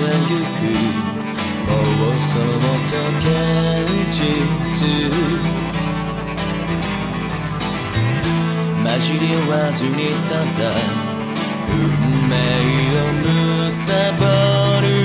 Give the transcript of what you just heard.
てゆく妄想と現実混じり合わずにただ運命を結ぼる。